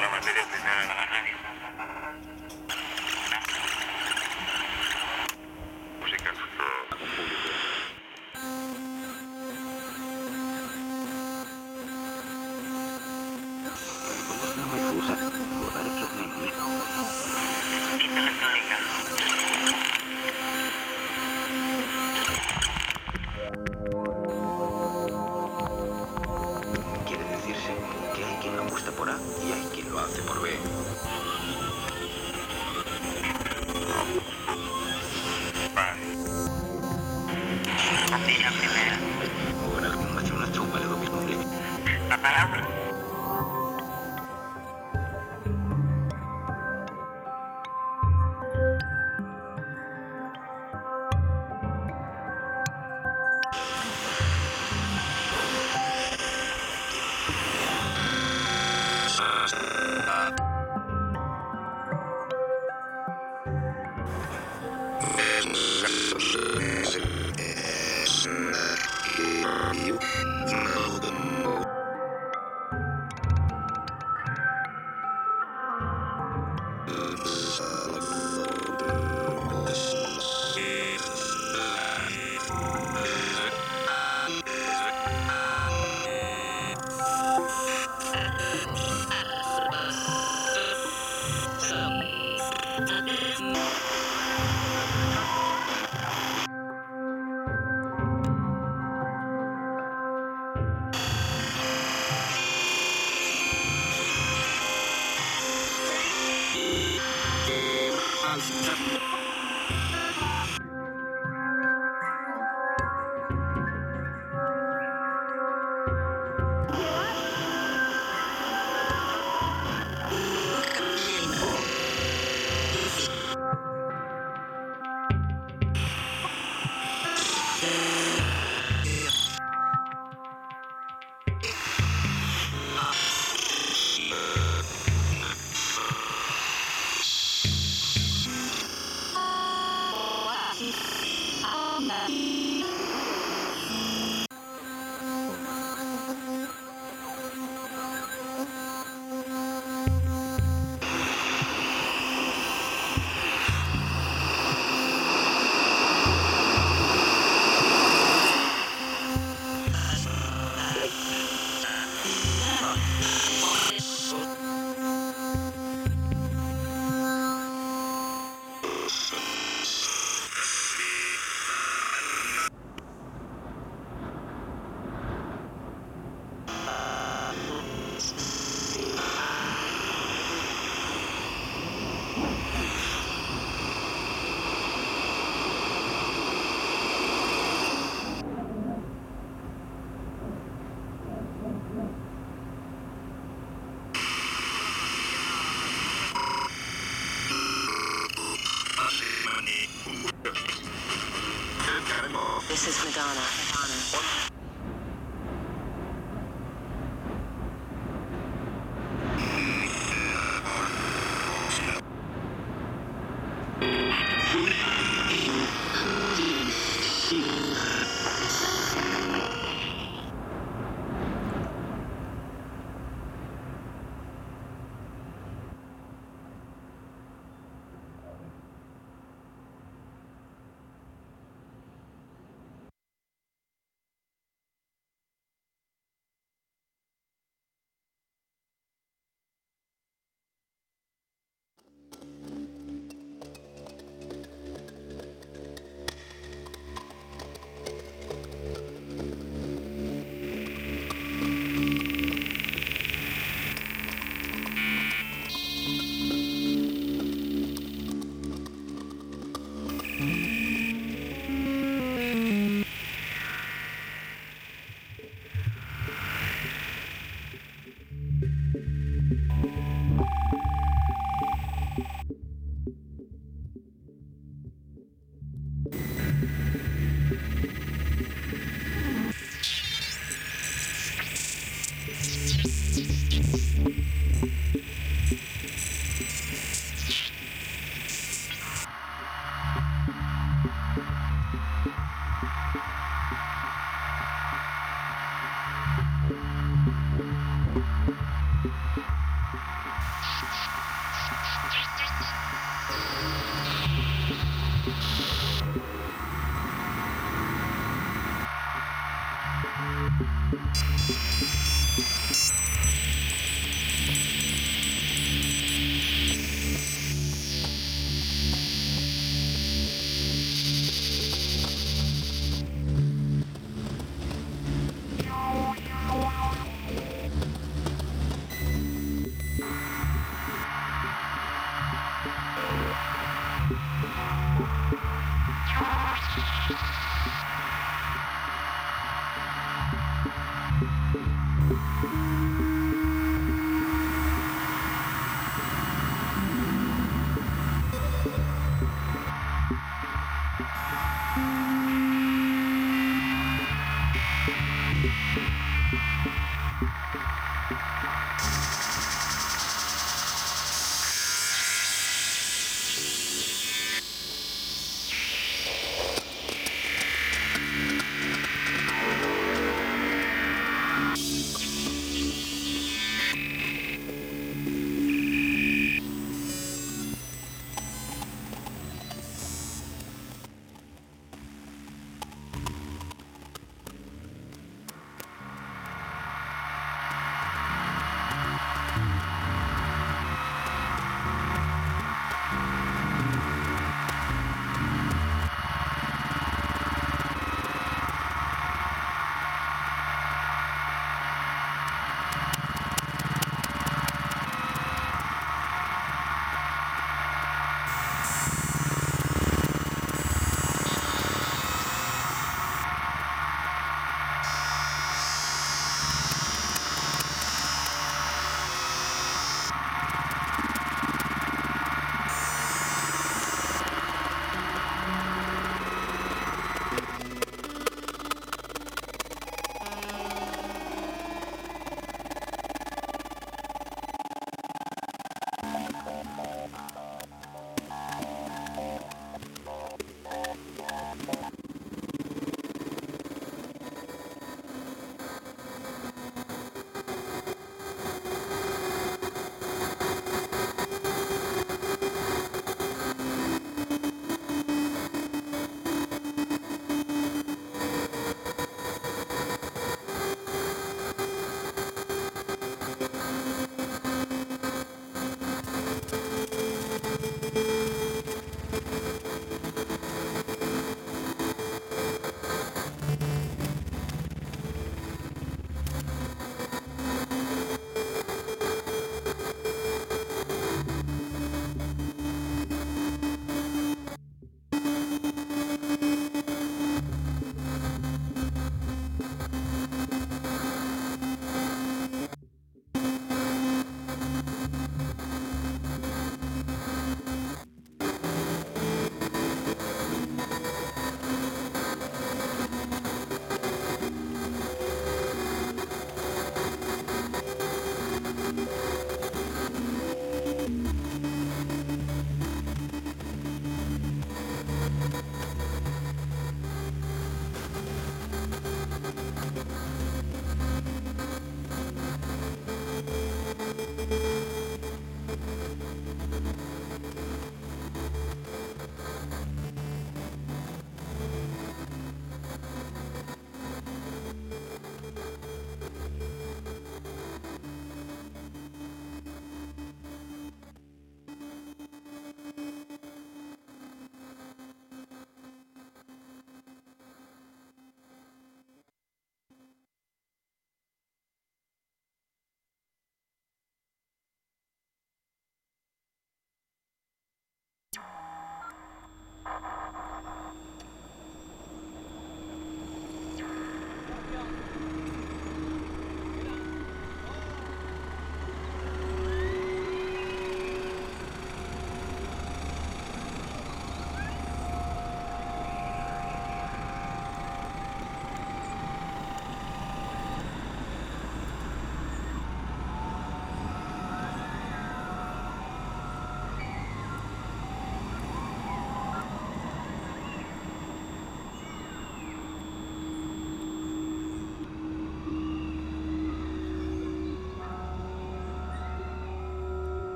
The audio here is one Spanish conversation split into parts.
la materia primera.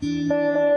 Música